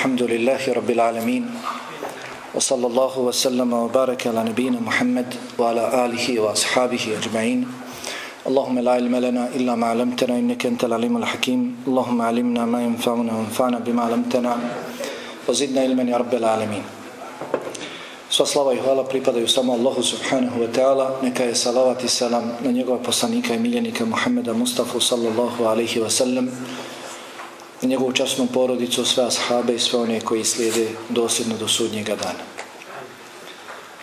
الحمد لله رب العالمين وصلى الله وسلم وبارك على نبينا محمد وعلى آله وأصحابه أجمعين اللهم لا علم لنا إلا ما علمتنا إنك أنت العليم الحكيم اللهم علمنا ما ينفعنا وانفعنا بما علمتنا وزدنا علما يا رب العالمين Sva slava i hvala pripadaju samo Allahu subhanahu wa ta'ala. Neka je salavat i salam na njegova poslanika i miljenika Muhammeda Mustafa sallallahu alaihi wa sallam i njegovu časnu porodicu, sve ashabe i sve one koji slijede dosljedno do sudnjega dana.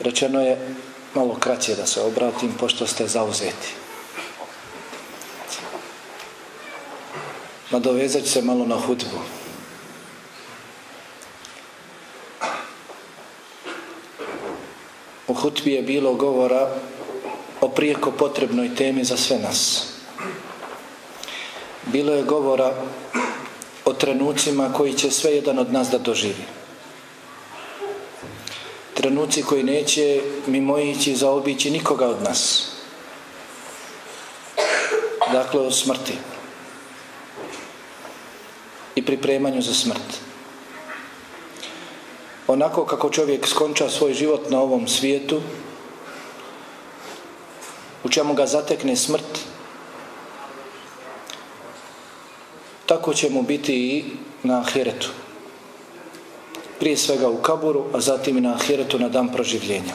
Rečeno je malo kraće da se obratim, pošto ste zauzeti. Nadovezat se malo na hudbu. U hutbi je bilo govora o prijeko potrebnoj temi za sve nas. Bilo je govora o trenucima koji će sve jedan od nas da doživi. Trenuci koji neće mimojići, zaobići nikoga od nas. Dakle, o smrti. I pripremanju za smrt. Onako kako čovjek skonča svoj život na ovom svijetu, u čemu ga zatekne smrt, tako će mu biti i na ahiretu. Prije svega u kaburu, a zatim i na ahiretu na dan proživljenja.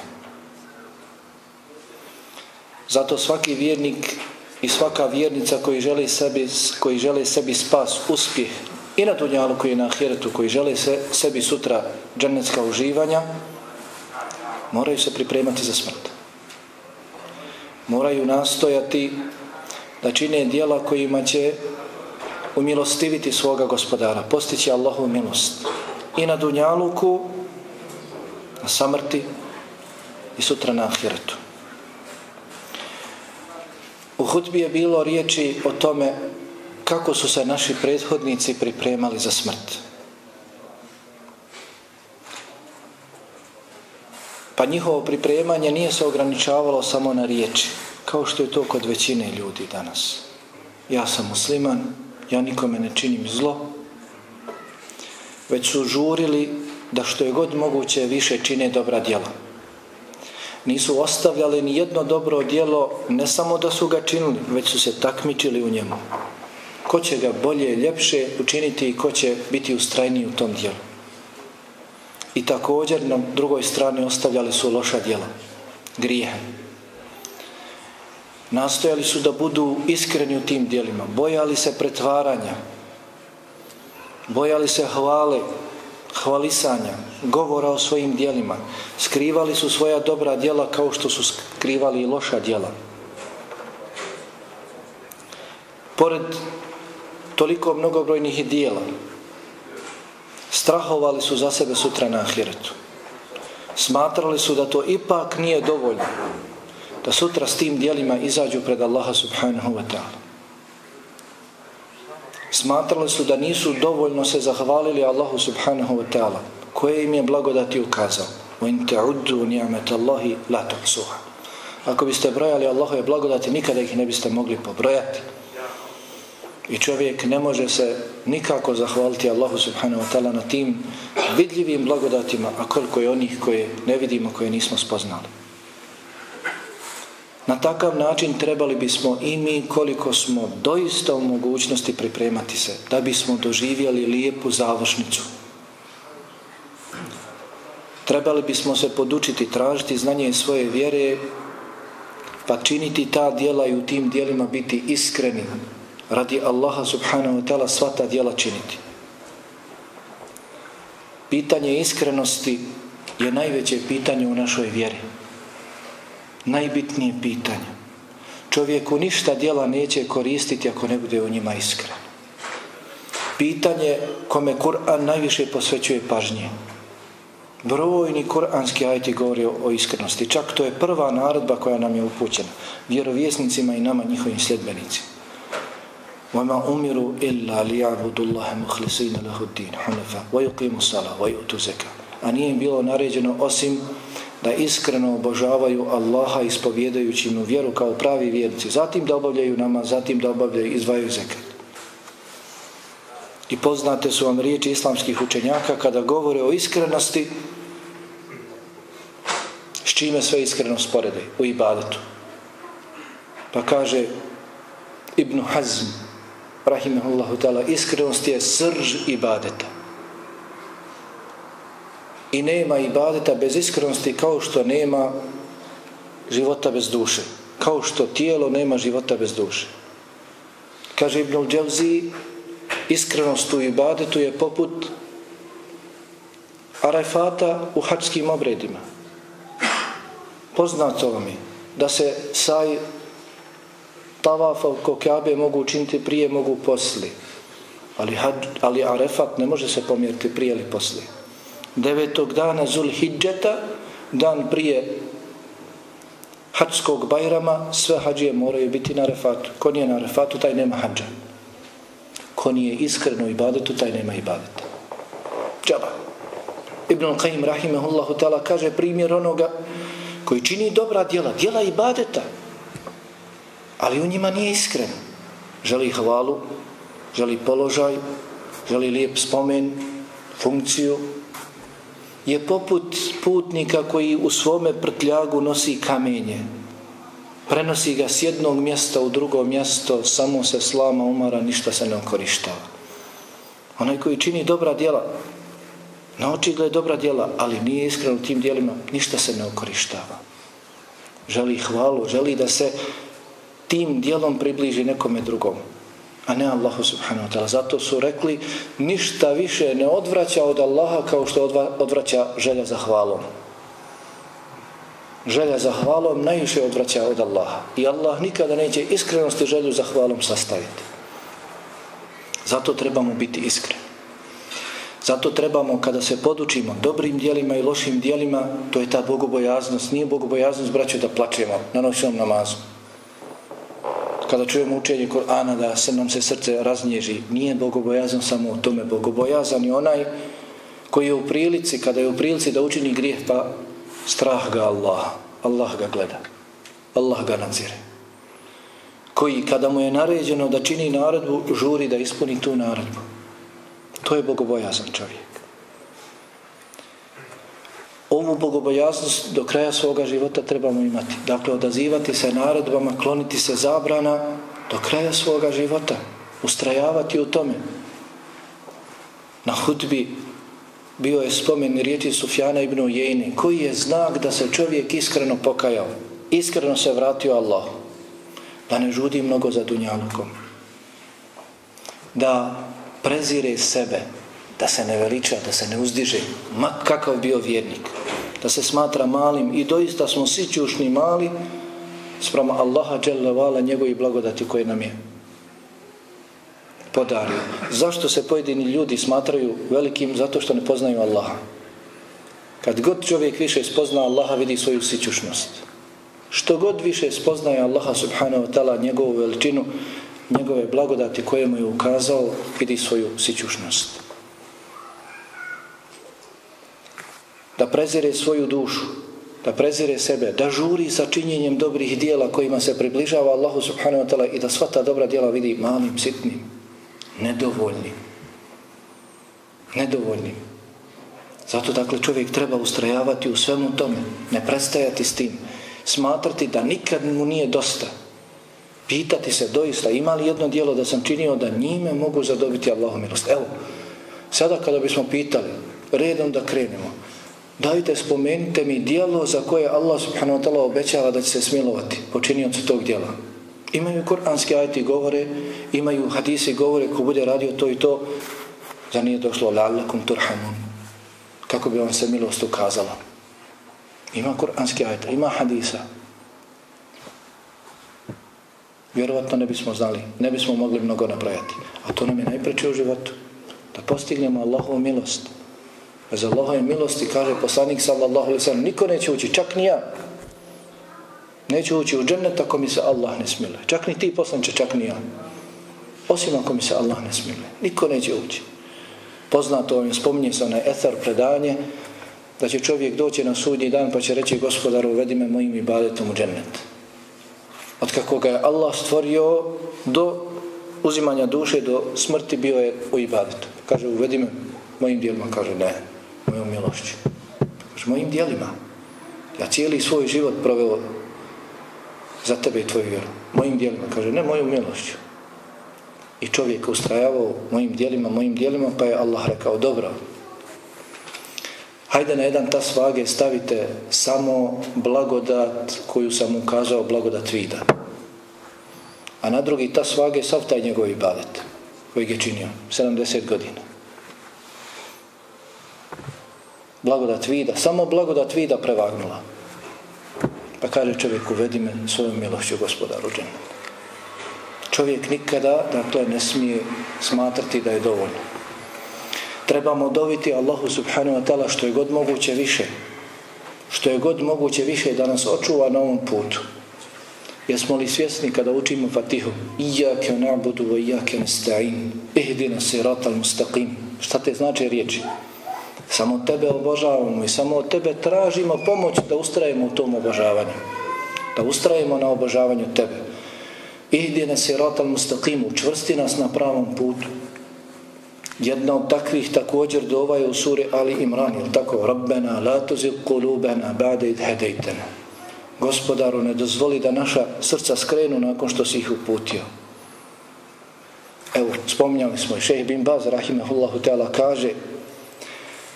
Zato svaki vjernik i svaka vjernica koji žele sebi, koji žele sebi spas, uspjeh i na dunjalu koji je na ahiretu, koji žele se, sebi sutra džennetska uživanja, moraju se pripremati za smrt. Moraju nastojati da čine dijela kojima će umilostiviti svoga gospodara, postići Allahovu milost i na dunjaluku, na samrti i sutra na ahiretu. U hutbi je bilo riječi o tome kako su se naši prethodnici pripremali za smrt. Pa njihovo pripremanje nije se ograničavalo samo na riječi, kao što je to kod većine ljudi danas. Ja sam musliman, ja nikome ne činim zlo, već su žurili da što je god moguće više čine dobra djela. Nisu ostavljali ni jedno dobro djelo, ne samo da su ga činili, već su se takmičili u njemu. Ko će ga bolje, ljepše učiniti i ko će biti ustrajniji u tom djelu. I također na drugoj strani ostavljali su loša djela, grijehe. Nastojali su da budu iskreni u tim dijelima, bojali se pretvaranja, bojali se hvale, hvalisanja, govora o svojim dijelima, skrivali su svoja dobra djela kao što su skrivali i loša djela. Pored toliko mnogobrojnih dijela, strahovali su za sebe sutra na ahiretu. Smatrali su da to ipak nije dovoljno, da sutra s tim dijelima izađu pred Allaha subhanahu wa ta'ala. Smatrali su da nisu dovoljno se zahvalili Allahu subhanahu wa ta'ala, koje im je blagodati ukazao. وَإِن تَعُدُّوا نِعْمَةَ اللَّهِ لَا تَحْسُوهَا Ako biste brojali Allahove blagodati, nikada ih ne biste mogli pobrojati. I čovjek ne može se nikako zahvaliti Allahu subhanahu wa ta'ala na tim vidljivim blagodatima, a koliko je onih koje ne vidimo, koje nismo spoznali. Na takav način trebali bismo i mi koliko smo doista u mogućnosti pripremati se da bismo doživjeli lijepu završnicu. Trebali bismo se podučiti, tražiti znanje svoje vjere pa činiti ta dijela i u tim dijelima biti iskreni radi Allaha subhanahu wa ta'ala sva ta dijela činiti. Pitanje iskrenosti je najveće pitanje u našoj vjeri najbitnije pitanje. Čovjeku ništa dijela neće koristiti ako ne bude u njima iskren. Pitanje kome Kur'an najviše posvećuje pažnje. Brojni kur'anski ajti govori o iskrenosti. Čak to je prva narodba koja nam je upućena. Vjerovjesnicima i nama njihovim sljedbenicima. وَمَا أُمِرُوا إِلَّا لِيَعْبُدُ اللَّهَ مُخْلِسِينَ لَهُ الدِّينَ حُنَفَ وَيُقِيمُ صَلَى وَيُؤْتُ زَكَى A nije im bilo naređeno osim da iskreno obožavaju Allaha ispovjedajući mu vjeru kao pravi vjernici. Zatim da obavljaju nama, zatim da obavljaju izvaju zekat. I poznate su vam riječi islamskih učenjaka kada govore o iskrenosti s čime sve iskreno sporede u ibadetu. Pa kaže Ibn Hazm rahimahullahu ta'ala iskrenost je srž ibadeta. I nema ibadeta bez iskrenosti kao što nema života bez duše. Kao što tijelo nema života bez duše. Kaže Ibn Đelzi iskrenost u ibadetu je poput arefata u hačskim obredima. Poznato vam je da se saj tavafa oko Kabe mogu učiniti prije, mogu posli. Ali, had, ali arefat ne može se pomjeriti prije ili posli. Devetog dana Zulhidžeta, dan prije hađskog bajrama, sve hađije moraju biti na refatu. Ko nije na refatu, taj nema hađa ko nije iskreno ibadetu, taj nema ibadeta. Džaba. Ibn Qayyim rahimehullahu ta'ala kaže primjer onoga koji čini dobra djela, djela ibadeta, ali u njima nije iskren. Želi hvalu, želi položaj, želi lijep spomen, funkciju, je poput putnika koji u svome prtljagu nosi kamenje, prenosi ga s jednog mjesta u drugo mjesto, samo se slama umara, ništa se ne okorištava. Onaj koji čini dobra djela, na oči dobra djela, ali nije iskren u tim djelima, ništa se ne okorištava. Želi hvalu, želi da se tim djelom približi nekome drugom, a ne Allahu subhanahu wa ta'ala. Zato su rekli, ništa više ne odvraća od Allaha kao što odvraća želja za hvalom želja za hvalom najviše odvraća od Allaha. I Allah nikada neće iskrenosti želju za hvalom sastaviti. Zato trebamo biti iskreni. Zato trebamo kada se podučimo dobrim dijelima i lošim dijelima, to je ta bogobojaznost. Nije bogobojaznost, braću, da plačemo na noćnom namazu. Kada čujemo učenje Korana da se nam se srce raznježi, nije bogobojazan samo u tome. Bogobojazan je onaj koji je u prilici, kada je u prilici da učini grijeh, pa strah ga Allah Allah ga gleda. Allah ga nadzire. Koji kada mu je naređeno da čini naredbu žuri da ispuni tu naredbu. To je bogobojazan čovjek ovu bogobojasnost do kraja svoga života trebamo imati. Dakle odazivati se naredbama kloniti se zabrana do kraja svoga života. Ustrajavati u tome. Na hutbi bio je spomen riječi Sufjana ibn Ujejni, koji je znak da se čovjek iskreno pokajao, iskreno se vratio Allah, da ne žudi mnogo za dunjalukom, da prezire sebe, da se ne veliča, da se ne uzdiže, ma kakav bio vjernik, da se smatra malim i doista smo svi čušni mali sprem Allaha dželle njegovi blagodati koje nam je podario. Zašto se pojedini ljudi smatraju velikim? Zato što ne poznaju Allaha. Kad god čovjek više spozna Allaha, vidi svoju sićušnost. Što god više spoznaje Allaha subhanahu wa ta'ala njegovu veličinu, njegove blagodati koje mu je ukazao, vidi svoju sićušnost. Prezire svoju dušu, da prezire sebe, da žuri sa činjenjem dobrih dijela kojima se približava Allahu subhanahu wa ta'ala i da sva ta dobra dijela vidi malim, sitnim nedovoljnim. Nedovoljnim. Zato dakle čovjek treba ustrajavati u svemu tome, ne prestajati s tim, smatrati da nikad mu nije dosta, pitati se doista ima li jedno dijelo da sam činio da njime mogu zadobiti Allahu milost. Evo, sada kada bismo pitali, redom da krenemo, dajte spomenite mi dijelo za koje Allah subhanahu wa ta'la obećava da će se smilovati počiniocu tog dijela. Imaju kuranski ajti govore, imaju hadisi govore ko bude radio to i to, za nije došlo la'allakum turhamun. Kako bi vam se milost ukazala? Ima kuranski ajta, ima hadisa. Vjerovatno ne bismo znali, ne bismo mogli mnogo napraviti. A to nam je najpreće u životu. Da postignemo Allahovu milost. Bez Allahove milosti, kaže poslanik sallallahu alaihi sallam, niko neće ući, čak ni ja. Neće ući u džennet ako mi se Allah ne smile. Čak ni ti poslanče, čak ni ja. Osim ako mi se Allah ne smile. Niko neće ući. Poznato vam je, spominje se onaj etar predanje, da će čovjek doći na sudnji dan pa će reći gospodaru uvedi me mojim ibadetom u džennet. Od kako ga je Allah stvorio do uzimanja duše do smrti bio je u ibadetu. Kaže, uvedi me mojim dijelima. Kaže, ne, mojom milošću. Kaže, mojim dijelima. Ja cijeli svoj život proveo za tebe i tvoju vjeru. Mojim dijelima. Kaže, ne, mojom milošću. I čovjek ustrajavao mojim dijelima, mojim dijelima, pa je Allah rekao, dobro, hajde na jedan tas vage stavite samo blagodat koju sam ukazao, blagodat vida. A na drugi tas vage sav taj njegov ibadet koji je činio 70 godina. Blagodat vida, samo blagodat vida prevagnula. Pa kaže čovjek, uvedi me svojom milošću gospodaru džennet čovjek nikada dakle ne smije smatrati da je dovoljno. Trebamo dobiti Allahu subhanahu wa ta'ala što je god moguće više. Što je god moguće više da nas očuva na ovom putu. Jesmo li svjesni kada učimo Fatihu? Iyake na'budu wa iyake nasta'in. Ihdina sirata al-mustaqim. Šta te znači riječi? Samo tebe obožavamo i samo od tebe tražimo pomoć da ustrajemo u tom obožavanju. Da ustrajemo na obožavanju tebe. Ihdine siratal mustaqimu, čvrsti nas na pravom putu. Jedna od takvih također dova je u suri Ali Imran, ili tako, Rabbena, la tuzid kulubena, ba'de id hedejtena. Gospodaru, ne dozvoli da naša srca skrenu nakon što si ih uputio. Evo, spominjali smo i šeheh bin Baz, rahimahullahu ta'ala, kaže,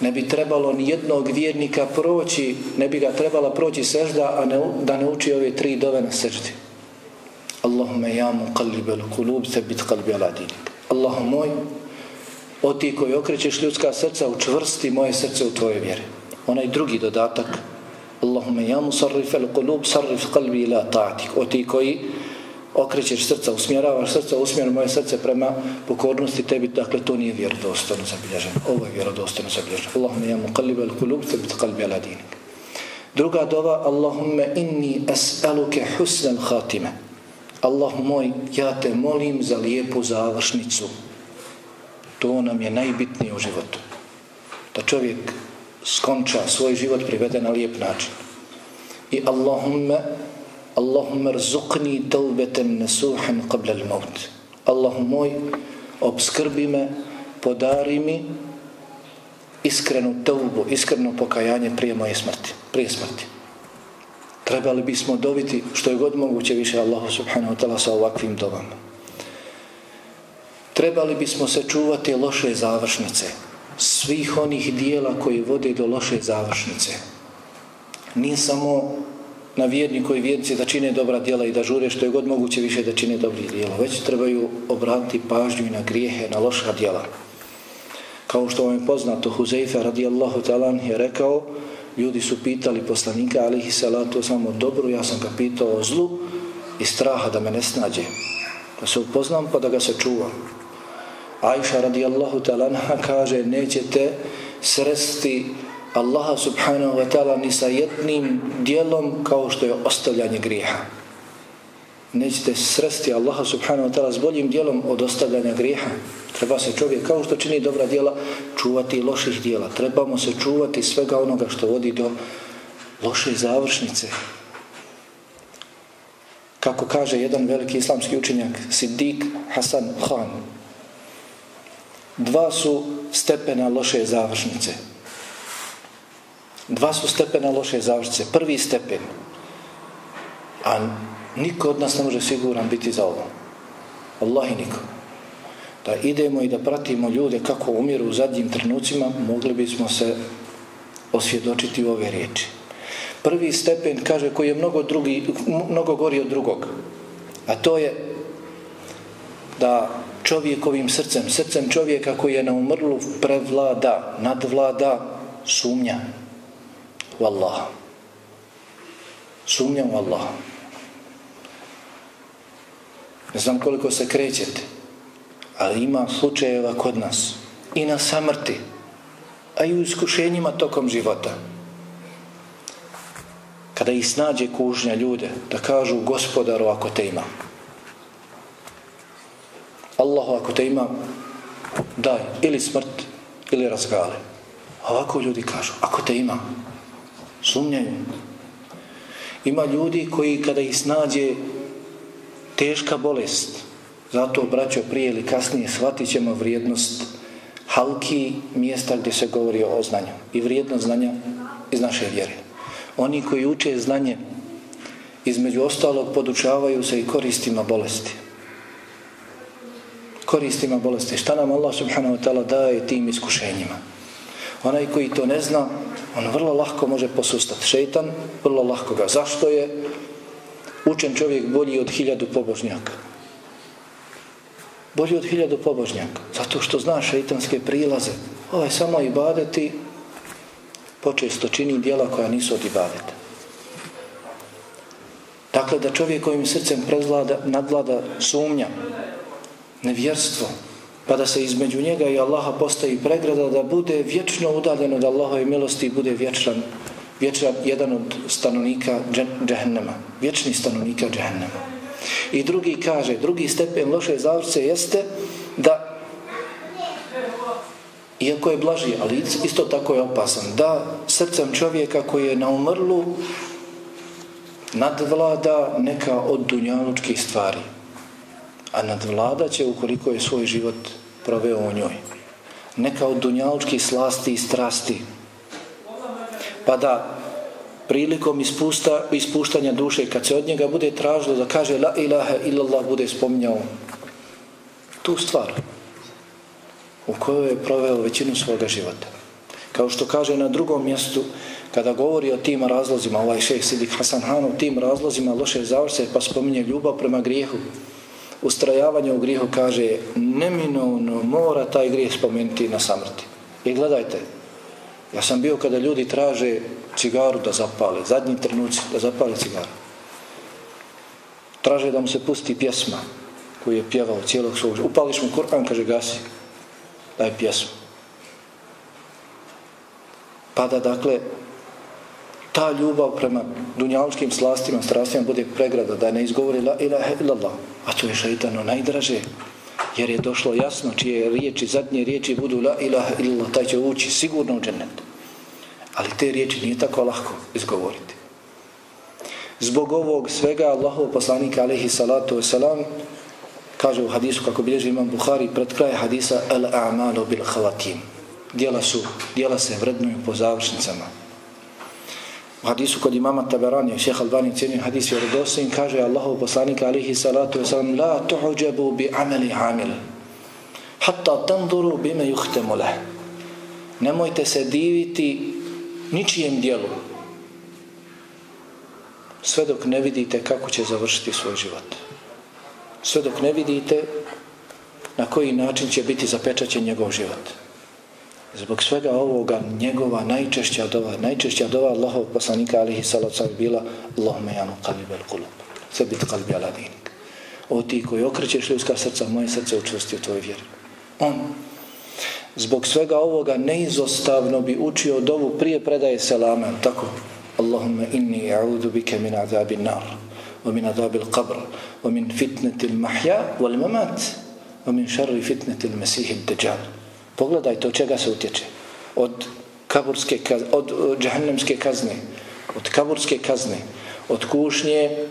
ne bi trebalo ni jednog vjernika proći, ne bi ga trebala proći sežda, a ne, da ne uči ove tri dove na seždi. Allahumme ja mu kalibel kulub sebit kalbi ala dinik. Allahum moj, o ti koji okrećeš ljudska srca, učvrsti moje srce u tvoje vjere. Onaj drugi dodatak, Allahumme ja mu sarrif al kulub, sarrif kalbi ila ta'atik. O ti koji okrećeš srca, usmjeravaš srca, usmjer moje srce prema pokornosti tebi, dakle to nije vjerodostojno zabilježeno. Ovo je vjerodostojno zabilježeno. Allahumme ja muqallib al kulub, sebit kalbi ala dinik. Druga dova, Allahumme inni as'aluke husnan khatime. Allah moj, ja te molim za lijepu završnicu. To nam je najbitnije u životu. Da čovjek skonča svoj život privede na lijep način. I Allahumme, Allahumme rzuqni taubeten nesuhan qabla al-maut. Allah moj, obskrbi me, podari mi iskrenu taubu, iskreno pokajanje prije moje smrti. Prije smrti trebali bismo dobiti što je god moguće više Allahu subhanahu wa ta'ala sa ovakvim dobama. Trebali bismo se čuvati loše završnice, svih onih dijela koji vode do loše završnice. Nije samo na vjerniku i vjernici da čine dobra djela i da žure što je god moguće više da čine dobri djela, već trebaju obratiti pažnju i na grijehe, na loša djela. Kao što vam je poznato, Huzeife radijallahu talan je rekao, ljudi su pitali poslanika alihi salatu samo dobro, ja sam ga pitao o zlu i straha da me ne snađe. Da se upoznam pa da ga se čuvam. Aisha radijallahu talanha kaže nećete sresti Allaha subhanahu wa ta'ala ni sa jednim dijelom kao što je ostavljanje grijeha. Nećete sresti Allaha subhanahu wa ta'ala s boljim dijelom od ostavljanja grijeha. Treba se čovjek, kao što čini dobra dijela, čuvati loših dijela. Trebamo se čuvati svega onoga što vodi do loše završnice. Kako kaže jedan veliki islamski učenjak, Siddiq Hasan Khan, dva su stepena loše završnice. Dva su stepena loše završice. Prvi stepen, a niko od nas ne može siguran biti za ovo. Allah i niko da idemo i da pratimo ljude kako umiru u zadnjim trenucima, mogli bismo se osvjedočiti u ove riječi. Prvi stepen, kaže, koji je mnogo, drugi, mnogo gori od drugog, a to je da čovjekovim srcem, srcem čovjeka koji je na umrlu prevlada, nadvlada, sumnja u Allaha. Sumnja u Allaha. Ne znam koliko se krećete, ali ima slučajeva kod nas i na samrti a i u iskušenjima tokom života kada ih snađe kužnja ljude da kažu gospodaru ako te ima Allahu ako te ima daj ili smrt ili razgale ovako ljudi kažu ako te ima sumnjaju ima ljudi koji kada ih snađe teška bolest Zato, braćo, prije ili kasnije shvatit ćemo vrijednost halki mjesta gdje se govori o znanju i vrijednost znanja iz naše vjere. Oni koji uče znanje između ostalog podučavaju se i koristima bolesti. Koristima bolesti. Šta nam Allah subhanahu wa ta'ala daje tim iskušenjima? Onaj koji to ne zna, on vrlo lahko može posustati. Šeitan, vrlo lahko ga. Zašto je učen čovjek bolji od hiljadu pobožnjaka? Bolji od hiljadu pobožnjaka. Zato što zna šeitanske prilaze. Ovaj samo ibadeti počesto čini dijela koja nisu od ibadeta. Dakle, da čovjek kojim srcem prezlada, nadlada sumnja, nevjerstvo, pa da se između njega i Allaha postavi pregrada, da bude vječno udaljen od Allahove milosti i bude vječan, vječan jedan od stanovnika džehennema, vječni stanovnika džehennema. I drugi kaže, drugi stepen loše zavrce jeste da, iako je blaži, ali isto tako je opasan, da srcem čovjeka koji je na umrlu nadvlada neka od dunjalučkih stvari. A nadvlada će ukoliko je svoj život proveo u njoj. Neka od dunjalučki slasti i strasti. Pa da prilikom ispusta, ispuštanja duše, kad se od njega bude tražilo da kaže la ilaha illallah, bude spominjao tu stvar u kojoj je proveo većinu svoga života. Kao što kaže na drugom mjestu, kada govori o tim razlozima, ovaj šeh Sidik Hasan Han, o tim razlozima loše završe, pa spominje ljubav prema grijehu, ustrajavanje u grijehu, kaže, neminovno mora taj grijeh spomenuti na samrti. I gledajte, ja sam bio kada ljudi traže cigaru da zapale, zadnji trenuci da zapale cigaru. Traže da mu se pusti pjesma koju je pjevao cijelog svog života. Upališ mu Kur'an, kaže, gasi, daj pjesmu. Pada, dakle, ta ljubav prema dunjalučkim slastima, strastima bude pregrada, da ne izgovori la ilaha illallah, a to je šeitano najdraže, jer je došlo jasno čije riječi, zadnje riječi budu la ilaha illallah, taj će ući sigurno u džennet. Ali te riječi nije tako lahko izgovoriti. Zbog ovog svega Allahov poslanika alaihi salatu wasalam kaže u hadisu kako bilježi imam Bukhari pred kraj hadisa al a'malu bil khavatim. Dijela su, dijela se vrednuju po završnicama u hadisu kod imama Taberani, šeha Albani cijenim hadis vjerodosin, kaže Allahu poslanika alihi salatu wasalam, la tuhuđabu bi ameli amil, hatta tanduru bime juhtemu leh. Nemojte se diviti ničijem dijelu, sve dok ne vidite kako će završiti svoj život. Sve dok ne vidite na koji način će biti zapečaćen njegov život. Zbog svega ovoga njegova najčešća dova, najčešća dova Allahov poslanika alihi salatu bila Allahume janu qalib al kulub, sebit qalbi ala dinik. O ti koji okrećeš ljudska srca, moje srce učvrsti u tvoj vjeri. On, zbog svega ovoga neizostavno bi učio dovu prije predaje selama, tako, Allahumma inni a'udhu bike min azabi nar, wa min azabi qabr, wa min fitneti al-mahja, wal mamat, wa min šarri fitneti al-mesihi al-dajjal. Pogledajte od čega se utječe. Od kaburske kazne, od e, džahnemske kazne, od kaburske kazne, od kušnje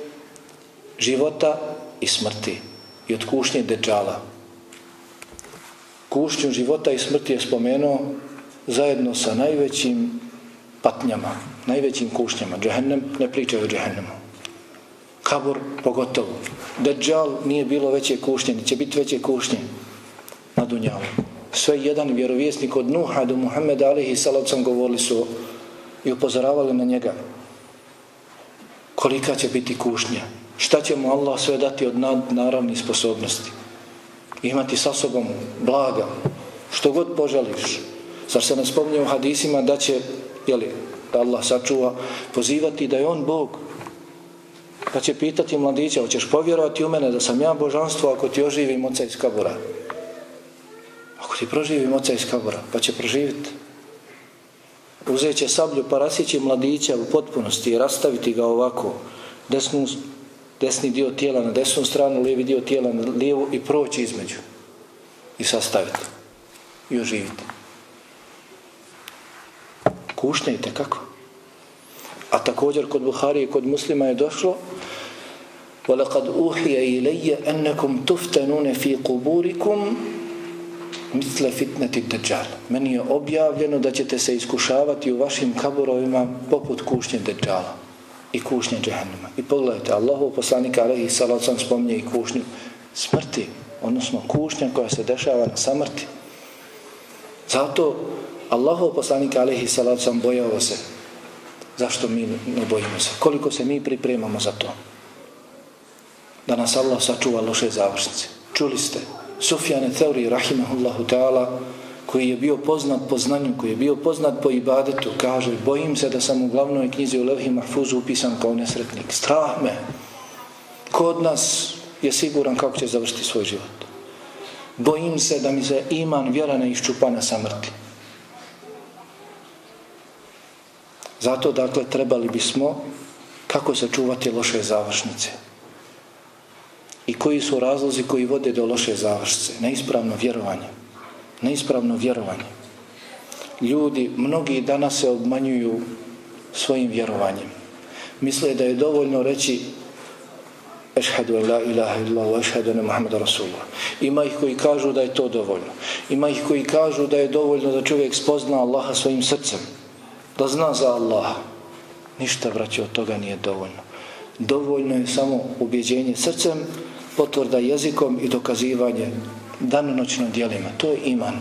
života i smrti i od kušnje deđala. Kušnju života i smrti je spomenuo zajedno sa najvećim patnjama, najvećim kušnjama. Džahnem ne pričaju o džahnemu. Kabur pogotovo. Deđal nije bilo veće kušnje, će biti veće kušnje na Dunjavu sve jedan vjerovjesnik od Nuha do Muhammeda alihi salacom govorili su i upozoravali na njega. Kolika će biti kušnja? Šta će mu Allah sve dati od naravnih sposobnosti? Imati sa sobom blaga? Što god poželiš. Zar se ne spominje u hadisima da će jeli, da Allah sačuva pozivati da je on Bog? Pa će pitati mladića hoćeš povjerovati u mene da sam ja božanstvo ako ti oživim oca iz kabura? Ako ti proživi moca iz kabora, pa će proživiti. Uzet će sablju, pa rasjeći mladića u potpunosti i rastaviti ga ovako. Desnu, desni dio tijela na desnu stranu, lijevi dio tijela na lijevu i proći između. I sastaviti. I oživiti. Kušnjajte kako? A također kod Buhari i kod muslima je došlo وَلَقَدْ أُوحِيَ إِلَيَّ أَنَّكُمْ تُفْتَنُونَ فِي قُبُورِكُمْ misle fitneti deđal. Meni je objavljeno da ćete se iskušavati u vašim kaburovima poput kušnje deđala i kušnje džehennema. I pogledajte, Allahov poslanika alaihi salacom spominje i kušnju smrti, odnosno kušnja koja se dešava na samrti. Zato Allahov poslanika alaihi salacom bojao se. Zašto mi ne bojimo se? Koliko se mi pripremamo za to? Da nas Allah sačuva loše završnice. Čuli ste, Sufjane Theuri, rahimahullahu ta'ala, koji je bio poznat po znanju, koji je bio poznat po ibadetu, kaže, bojim se da sam u glavnoj knjizi u Levhi Mahfuzu upisan kao nesretnik. Strah me. Kod nas je siguran kako će završiti svoj život. Bojim se da mi se iman vjera ne iščupa na samrti. Zato, dakle, trebali bismo kako se čuvati loše završnice i koji su razlozi koji vode do loše završce. Neispravno vjerovanje. Neispravno vjerovanje. Ljudi, mnogi danas se obmanjuju svojim vjerovanjem. Misle da je dovoljno reći Ešhedu en la ilaha illallah, ešhedu ene Muhammeda Rasulullah. Ima ih koji kažu da je to dovoljno. Ima ih koji kažu da je dovoljno da čovjek spozna Allaha svojim srcem. Da zna za Allaha. Ništa, braći, od toga nije dovoljno. Dovoljno je samo ubjeđenje srcem potvrda jezikom i dokazivanje danonoćno dijelima. To je iman.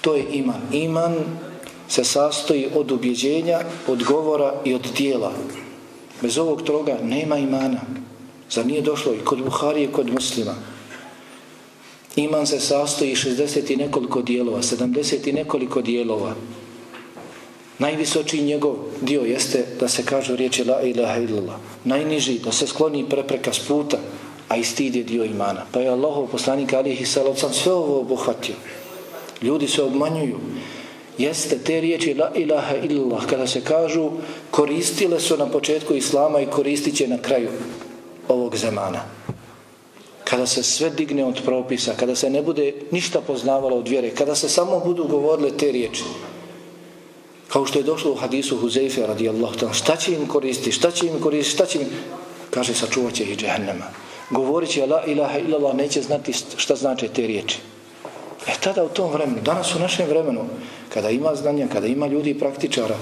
To je iman. Iman se sastoji od ubjeđenja, od govora i od dijela. Bez ovog troga nema imana. Zar nije došlo i kod Buharije i kod muslima? Iman se sastoji 60 i nekoliko dijelova, 70 i nekoliko dijelova. Najvisočiji njegov dio jeste da se kažu riječi la ilaha illallah. Najniži da se skloni prepreka s puta, a i stid je dio imana. Pa je Allahov poslanik alihi sam sve ovo obuhvatio. Ljudi se obmanjuju. Jeste te riječi la ilaha illallah kada se kažu koristile su na početku islama i koristit će na kraju ovog zemana. Kada se sve digne od propisa, kada se ne bude ništa poznavalo od vjere, kada se samo budu govorile te riječi, kao što je došlo u hadisu Huzeyfe radijallahu ta'ala, šta će im koristiti, šta će im koristiti, šta će im, kaže, sačuvat će ih džehennema govoreći la ilaha illallah neće znati šta znače te riječi. E tada u tom vremenu, danas u našem vremenu, kada ima znanja, kada ima ljudi i praktičara,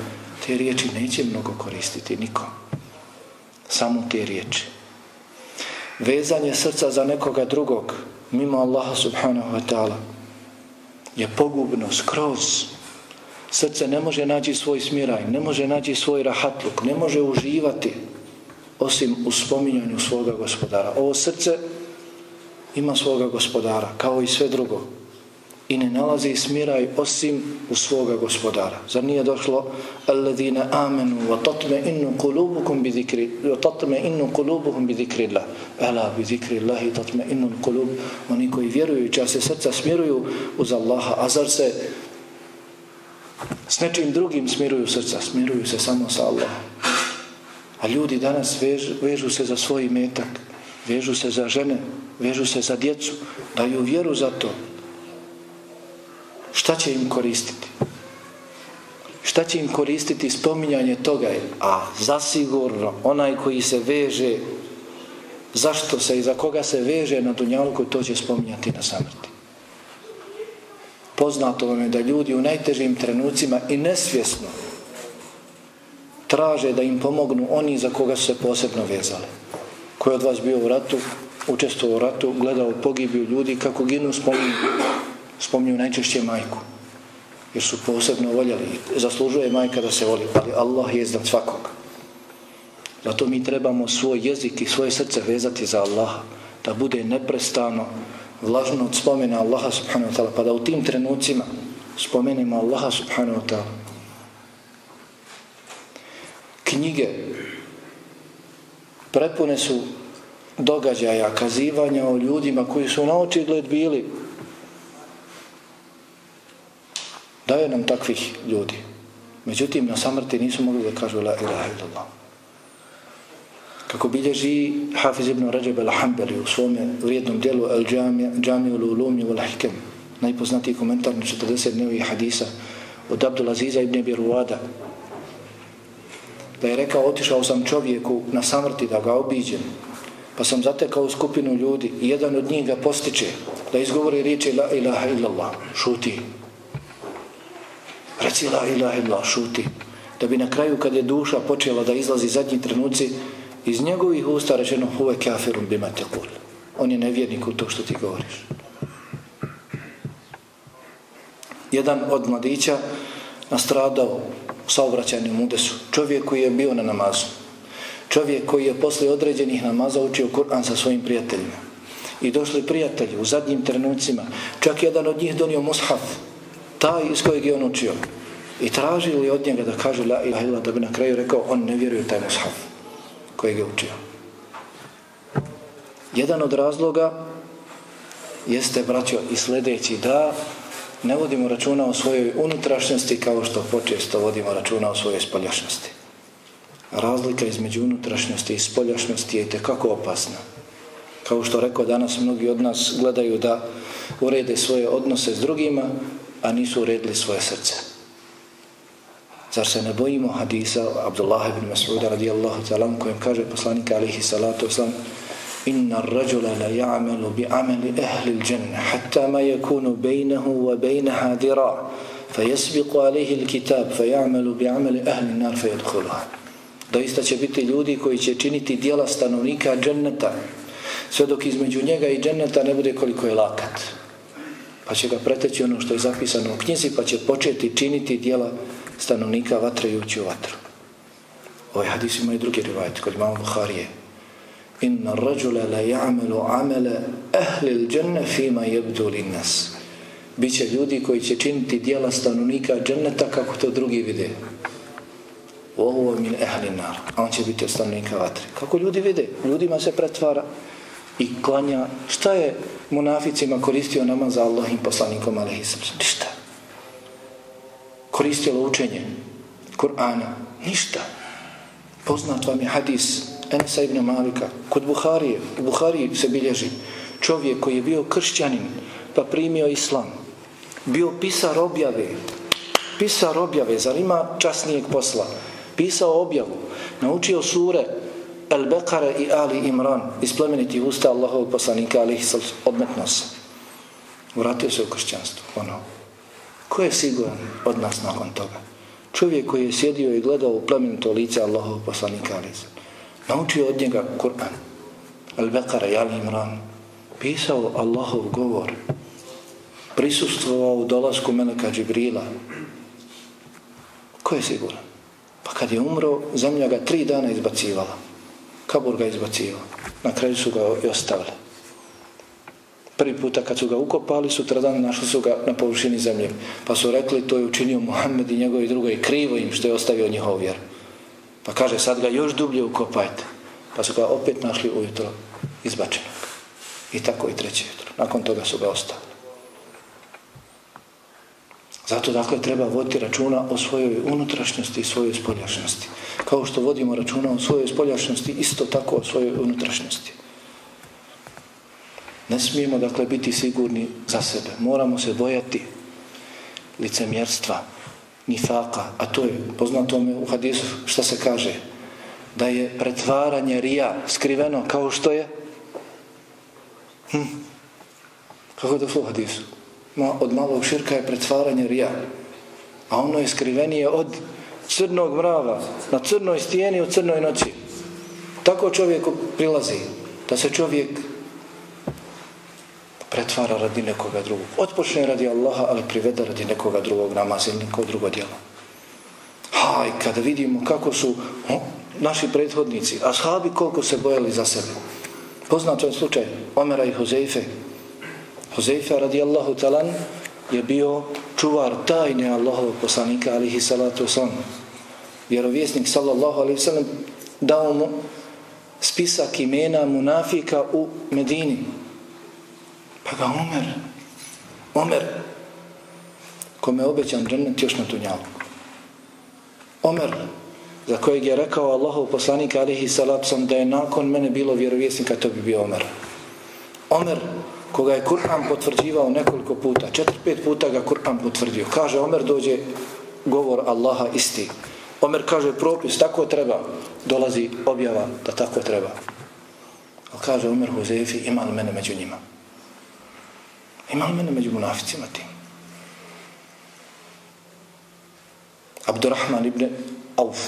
te riječi neće mnogo koristiti niko. Samo te riječi. Vezanje srca za nekoga drugog, mimo Allaha subhanahu wa ta'ala, je pogubno, skroz. Srce ne može naći svoj smiraj, ne može naći svoj rahatluk, ne može uživati osim u spominjanju svoga gospodara. Ovo srce ima svoga gospodara, kao i sve drugo. I ne nalazi smiraj osim u svoga gospodara. Zar nije došlo alladine amenu wa tatme innu kulubukum bi zikri wa tatme innu kulubukum bi zikri Allah. Ela bi zikri Allahi tatme innu kulub. Oni koji vjeruju i se srca smiruju uz Allaha. A zar se s nečim drugim smiruju srca? Smiruju se samo sa Allahom. A ljudi danas vežu, vežu se za svoj metak, vežu se za žene, vežu se za djecu, daju vjeru za to. Šta će im koristiti? Šta će im koristiti spominjanje toga? A zasigurno onaj koji se veže, zašto se i za koga se veže na dunjalku, to će spominjati na samrti. Poznato vam je da ljudi u najtežim trenucima i nesvjesno traže da im pomognu oni za koga su se posebno vezali. Ko je od vas bio u ratu, učestvovao u ratu, gledao pogibiju ljudi, kako ginu, spominju, spominju najčešće majku. Jer su posebno voljeli. Zaslužuje majka da se voli, ali Allah je iznad svakog. Zato mi trebamo svoj jezik i svoje srce vezati za Allaha, da bude neprestano vlažno od spomena Allaha subhanahu wa ta'ala, pa da u tim trenucima spomenemo Allaha subhanahu wa ta'ala, knjige prepune su događaja, kazivanja o ljudima koji su na očigled bili. Daje nam takvih ljudi. Međutim, na samrti nisu mogli da kažu la ilaha illallah. Kako bilježi Hafiz ibn Rajab al-Hambali u svome vrijednom dijelu Al-Jami ul-Ulumi wal-Hikam, najpoznatiji komentar na 40 dnevih hadisa od Abdulaziza ibn Biruada, da je rekao, otišao sam čovjeku na samrti da ga obiđem. Pa sam zatekao skupinu ljudi i jedan od njih ga postiče da izgovori riječi la ilaha illallah, šuti. Reci la ilaha illallah, šuti. Da bi na kraju kad je duša počela da izlazi zadnji trenuci, iz njegovih usta rečeno huve kafirum bima te kul. On je nevjernik u to što ti govoriš. Jedan od mladića nastradao u saobraćajnom udesu. Čovjek koji je bio na namazu. Čovjek koji je posle određenih namaza učio Kur'an sa svojim prijateljima. I došli prijatelji u zadnjim trenucima. Čak jedan od njih donio mushaf. Taj iz kojeg je on učio. I tražili od njega da kaže la ilaha illa da bi na kraju rekao on ne vjeruje taj mushaf kojeg je učio. Jedan od razloga jeste, braćo, i sljedeći da ne vodimo računa o svojoj unutrašnjosti kao što počesto vodimo računa o svojoj spoljašnjosti. Razlika između unutrašnjosti i spoljašnjosti je tekako opasna. Kao što rekao danas, mnogi od nas gledaju da urede svoje odnose s drugima, a nisu uredili svoje srce. Zar se ne bojimo hadisa Abdullah ibn Mas'uda radijallahu ta'ala kojem kaže poslanika alihi salatu wasalam إن الرجل لا يعمل بعمل أهل الجنة حتى ما يكون بينه وبينها ذراع فيسبق عليه الكتاب فيعمل بعمل أهل النار فيدخلها Doista će biti ljudi koji će činiti dijela stanovnika dženneta sve dok između njega i dženneta ne bude koliko je lakat. Pa će ga preteći ono što je zapisano u knjizi pa će početi činiti dijela stanovnika vatrejući u vatru. Ovaj hadis ima i drugi rivajt kod imamo Buharije inna rađula la ya'malu amala ahli al-janna fima jebdu li nas. Biće ljudi koji će činiti dijela stanovnika dženneta kako to drugi vide. Ovo min ahli nar. A on će biti stanovnika vatre. Kako ljudi vide? Ljudima se pretvara i klanja. Šta je munaficima koristio namaz za Allahim poslanikom alaihissalam? Ništa. Koristilo učenje Kur'ana? Ništa. Poznat vam je hadis Enesa ibn Malika, kod Buharije, u Buhariji se bilježi čovjek koji je bio kršćanin, pa primio islam, bio pisar objave, pisar objave, zar ima časnijeg posla, pisao objavu, naučio sure El Bekare i Ali Imran, iz plemeniti usta Allahovog poslanika, ali ih odmetno se. Vratio se u kršćanstvo, ono. Ko je siguran od nas nakon toga? Čovjek koji je sjedio i gledao u plemenito lice Allahovog poslanika, ali naučio od njega Kur'an, Al-Baqara i Al-Imran, pisao Allahov govor, prisustvovao u dolasku Meleka Džibrila. Ko je siguran? Pa kad je umro, zemlja ga tri dana izbacivala. Kabur ga izbacivala. Na kraju su ga i ostavili. Prvi puta kad su ga ukopali, sutradan našli su ga na površini zemlje. Pa su rekli, to je učinio Muhammed i njegovi drugovi krivo im što je ostavio njihov vjeru. Pa kaže, sad ga još dublje ukopajte. Pa su ga opet našli ujutro izbačenog. I tako i treće jutro. Nakon toga su ga ostali. Zato dakle treba voditi računa o svojoj unutrašnjosti i svojoj spoljašnjosti. Kao što vodimo računa o svojoj spoljašnjosti, isto tako o svojoj unutrašnjosti. Ne smijemo dakle biti sigurni za sebe. Moramo se bojati licemjerstva, nifaka, a to je poznato mi u hadisu šta se kaže? Da je pretvaranje rija skriveno kao što je? Hm. kako je došlo u hadisu? Ma, od malog širka je pretvaranje rija a ono je skrivenije od crnog mrava na crnoj stijeni u crnoj noći. Tako čovjeku prilazi da se čovjek pretvara radi nekoga drugog. Otpočne radi Allaha, ali privede radi nekoga drugog namaz ili nekog drugo djelo. Haj, kada vidimo kako su o, naši prethodnici, ashabi koliko se bojali za sebe. Poznato je slučaj Omera i Huzeife. Huzeife radi Allahu talan je bio čuvar tajne Allahovog poslanika alihi salatu osan. Vjerovjesnik sallallahu alihi salam dao mu spisak imena munafika u Medini. Pa ga Omer, Omer, kome je obećan džennet još na tunjalu. Omer, za kojeg je rekao Allahov poslanik alihi salacom da je nakon mene bilo vjerovjesnika, to bi bio Omer. Omer, koga je Kur'an potvrđivao nekoliko puta, četiri, pet puta ga Kur'an potvrdio. Kaže, Omer dođe govor Allaha isti. Omer kaže propis, tako treba, dolazi objava da tako treba. Ali kaže Omer Huzefi, ima li mene među njima? Ima li mene među munaficima tim? Abdurrahman ibn Auf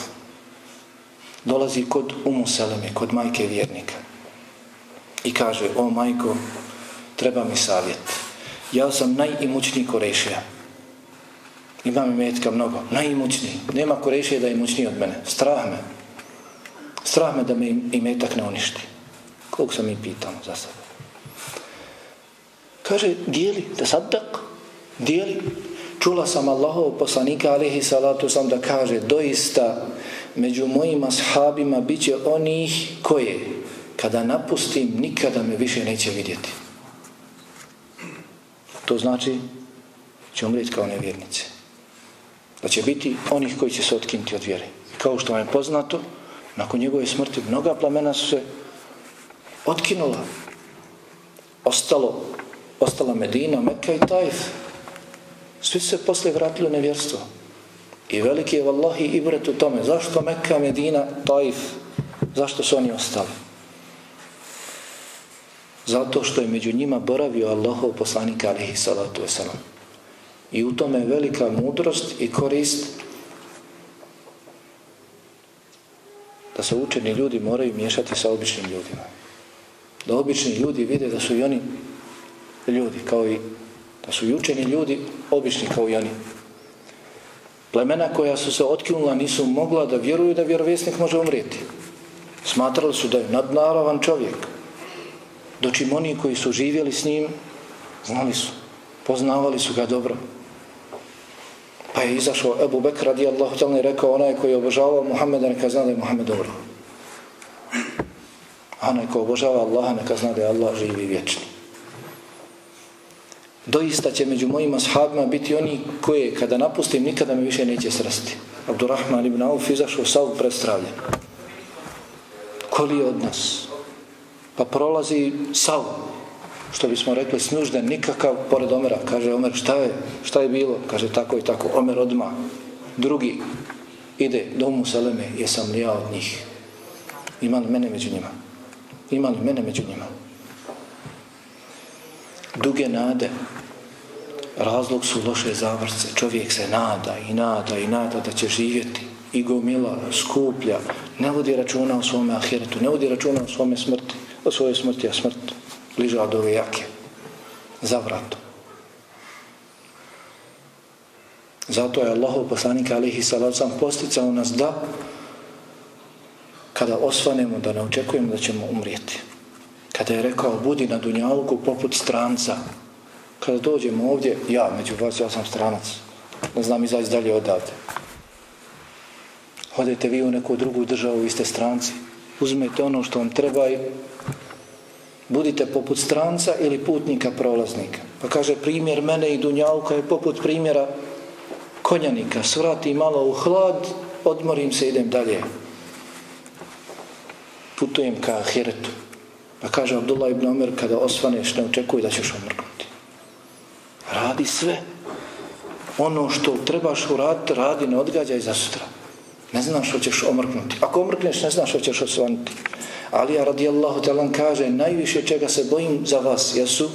dolazi kod Umu Seleme, kod majke vjernika. I kaže, o majko, treba mi savjet. Ja sam najimućniji korešija. Imam imetka mnogo, najimućniji. Nema korešije da je imućniji od mene. Strah me. Strah me da me imetak ne uništi. Koliko sam mi pitao za sebe? Kaže, dijeli, da sadak, dijeli. Čula sam Allahov poslanika, alihi salatu sam da kaže, doista, među mojima sahabima bit će onih koje, kada napustim, nikada me više neće vidjeti. To znači, će umriti kao nevjernice. Da će biti onih koji će se otkinuti od vjere. Kao što vam je poznato, nakon njegove smrti mnoga plamena su se otkinula. Ostalo, ostala Medina, Mekka i Tajf. Svi se posle vratili u nevjerstvo. I veliki je vallahi ibret u tome. Zašto Mekka, Medina, Tajf? Zašto su oni ostali? Zato što je među njima boravio Allahov poslanik alihi salatu wasalam. I u tome je velika mudrost i korist da se učeni ljudi moraju miješati sa običnim ljudima. Da obični ljudi vide da su i oni ljudi, kao i da su i učeni ljudi obični kao i oni. Plemena koja su se otkinula nisu mogla da vjeruju da vjerovjesnik može umrijeti. Smatrali su da je nadnaravan čovjek. Dočim oni koji su živjeli s njim, znali su, poznavali su ga dobro. Pa je izašao Ebu Bekr radijallahu ta'ala i rekao onaj koji je obožavao Muhammeda neka zna da je Muhammed dobro. A onaj koji obožava Allaha neka zna da je Allah živi vječni. Doista će među mojima sahabima biti oni koje kada napustim nikada me više neće srasti. Abdurrahman ibn Auf izašao sav prestravljen. Koli od nas? Pa prolazi sav što bismo rekli snužden, nikakav pored Omera. Kaže Omer, šta je, šta je bilo? Kaže tako i tako. Omer odma. Drugi ide do Umu Seleme, jesam li ja od njih? Ima li mene među njima? Ima li mene među njima? Duge nade. Razlog su loše zavrce. Čovjek se nada i nada i nada da će živjeti. I gomila, skuplja. Ne vodi računa o svome ahiretu. Ne vodi računa o svome smrti. O svojoj smrti, a smrt bliža od ove jake. Za. Zato je Allahov poslanik alihi salacom posticao nas da kada osvanemo da ne očekujemo da ćemo umrijeti. Kada je rekao budi na dunjalku poput stranca. Kada dođemo ovdje, ja među vas, ja sam stranac. Ne znam izaći dalje odavde. Hodete vi u neku drugu državu, vi ste stranci. Uzmete ono što vam treba i budite poput stranca ili putnika prolaznika. Pa kaže primjer mene i Dunjaluka je poput primjera konjanika. Svrati malo u hlad, odmorim se, idem dalje. Putujem ka Ahiretu. Pa kaže Abdullah ibn Omer, kada osvaneš, ne očekuj da ćeš omrknuti. Radi sve. Ono što trebaš uraditi, radi, ne odgađaj za sutra. Ne znaš što ćeš omrknuti. Ako omrkneš, ne znaš što ćeš osvanuti. Alija radijallahu talan kaže najviše čega se bojim za vas jesu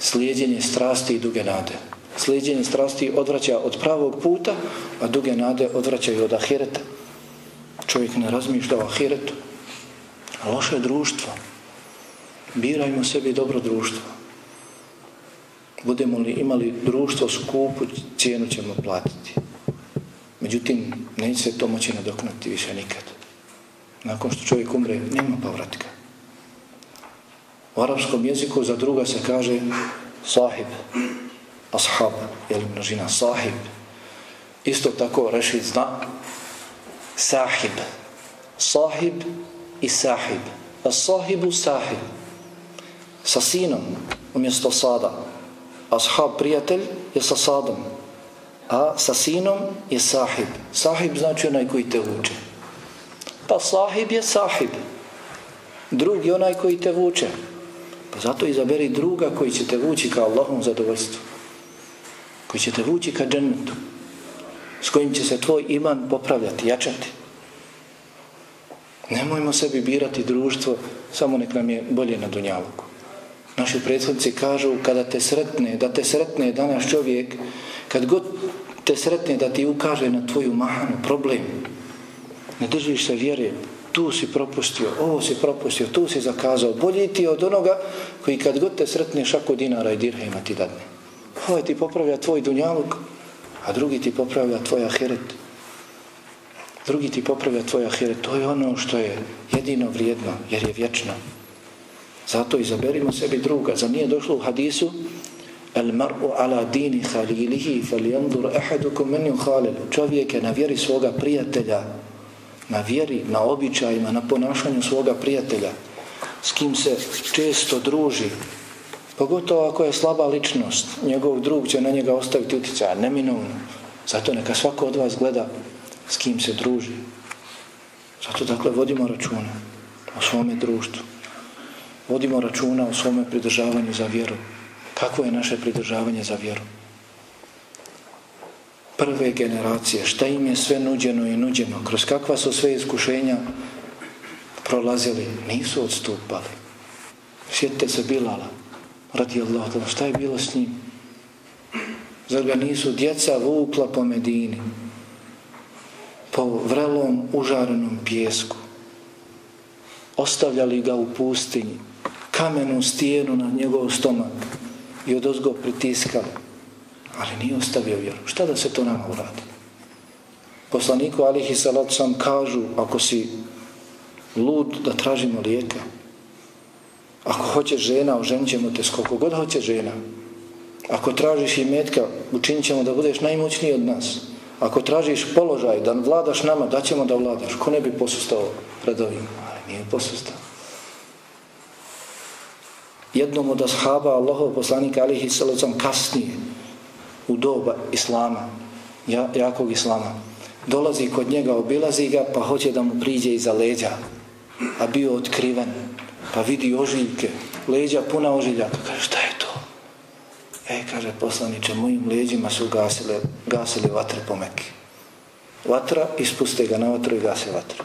slijedjenje strasti i duge nade. Slijedjenje strasti odvraća od pravog puta, a duge nade odvraćaju od ahireta. Čovjek ne razmišlja o ahiretu. Loše društvo. Birajmo sebi dobro društvo. Budemo li imali društvo skupu, cijenu ćemo platiti. Međutim, neće se to moći nadoknati više nikad. nakon što čovjek umre, nema povratka. U arapskom jeziku za druga se kaže sahib, ashab, jel množina sahib. Isto tako rešit zna sahib. Sahib i sahib. A sahibu sahib. Sa sinom umjesto sada. Ashab, prijatelj, je sa sadom. A sa sinom je sahib. Sahib znači onaj koji te vuče. Pa sahib je sahib. Drug je onaj koji te vuče. Pa zato izaberi druga koji će te vući ka Allahom zadovoljstvu. Koji će te vući ka džennetu. S kojim će se tvoj iman popravljati, jačati. Nemojmo sebi birati društvo, samo nek nam je bolje na dunjavuku. Naši prethodnici kažu kada te sretne, da te sretne danas čovjek, kad god te sretne da ti ukaže na tvoju mahanu problem, ne držiš se vjere, tu si propustio, ovo si propustio, tu si zakazao, bolji ti od onoga koji kad god te sretne šako dinara i dirhema ti dadne. Ovo ti popravlja tvoj dunjaluk, a drugi ti popravlja tvoj ahiret. Drugi ti popravlja tvoj ahiret. To je ono što je jedino vrijedno, jer je vječno. Zato izaberimo sebi druga. Za nije došlo u hadisu El mar'u ala dini khalilihi faljandur ahadukum man yukhalil. Čovjek je na vjeri svoga prijatelja, na vjeri, na običajima, na ponašanju svoga prijatelja, s kim se često druži, pogotovo ako je slaba ličnost, njegov drug će na njega ostaviti utjecaj, neminovno. Zato neka svako od vas gleda s kim se druži. Zato dakle vodimo računa o svome društvu. Vodimo računa o svome pridržavanju za vjeru. Kako je naše pridržavanje za vjeru? prve generacije, šta im je sve nuđeno i nuđeno, kroz kakva su sve iskušenja prolazili, nisu odstupali. Sjetite se Bilala, radi Allah, šta je bilo s njim? Zar ga nisu djeca vukla po Medini, po vrelom, užarenom pjesku, ostavljali ga u pustinji, kamenu stijenu na njegov stomak i od ozgo pritiskali ali nije ostavio vjeru. Šta da se to nama uradi? Poslaniku alihi salat sam kažu, ako si lud, da tražimo lijeka. Ako hoće žena, oženit ćemo te skoliko god hoće žena. Ako tražiš i metka, učinit ćemo da budeš najmoćniji od nas. Ako tražiš položaj, da vladaš nama, da ćemo da vladaš. Ko ne bi posustao pred ovim? Ali nije posustao. Jednom od ashaba Allahov poslanika alihi salatu kasnije, u doba islama, jakog islama, dolazi kod njega, obilazi ga, pa hoće da mu priđe iza leđa, a bio otkriven, pa vidi ožiljke, leđa puna ožiljaka, pa kaže, šta je to? E, kaže, poslaniče, mojim leđima su gasile, gasili vatre po meki. Vatra, ispuste ga na vatru i gasi vatru.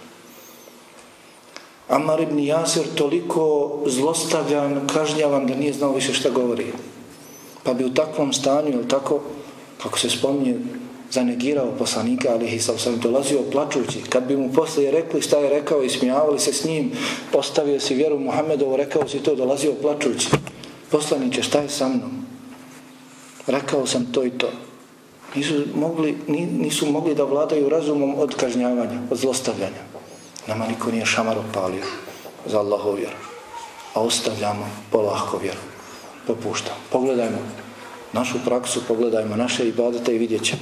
Amar ibn Jasir toliko zlostavljan, kažnjavan da nije znao više šta govori. Pa bi u takvom stanju, ili tako, kako se spominje, zanegirao poslanika, ali ih sam dolazio plačući. Kad bi mu poslije rekli šta je rekao i smijavali se s njim, postavio si vjeru Muhammedovu, rekao si to, dolazio plačući. Poslaniće, šta je sa mnom? Rekao sam to i to. Nisu mogli, nisu mogli da vladaju razumom od kažnjavanja, od zlostavljanja. Nama niko nije šamar opalio za Allahov vjeru. A ostavljamo polahko vjeru popuštamo. Pogledajmo našu praksu, pogledajmo naše ibadete i vidjet ćemo.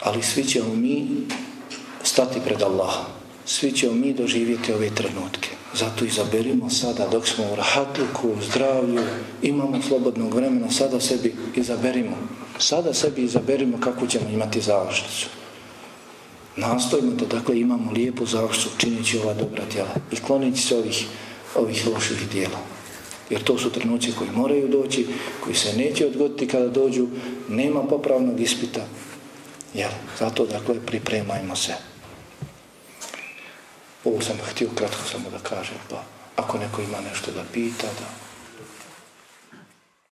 Ali svi ćemo mi stati pred Allahom. Svi ćemo mi doživjeti ove trenutke. Zato izaberimo sada dok smo u rahatluku, u zdravlju, imamo slobodnog vremena, sada sebi izaberimo. Sada sebi izaberimo kako ćemo imati završnicu. Nastojimo da dakle imamo lijepu završnicu činjeći ova dobra djela i kloniti se ovih ovih loših djela. Jer to su trenuci koji moraju doći, koji se neće odgoditi kada dođu, nema popravnog ispita. Jel? zato, dakle, pripremajmo se. Ovo sam htio kratko samo da kažem, pa ako neko ima nešto da pita, da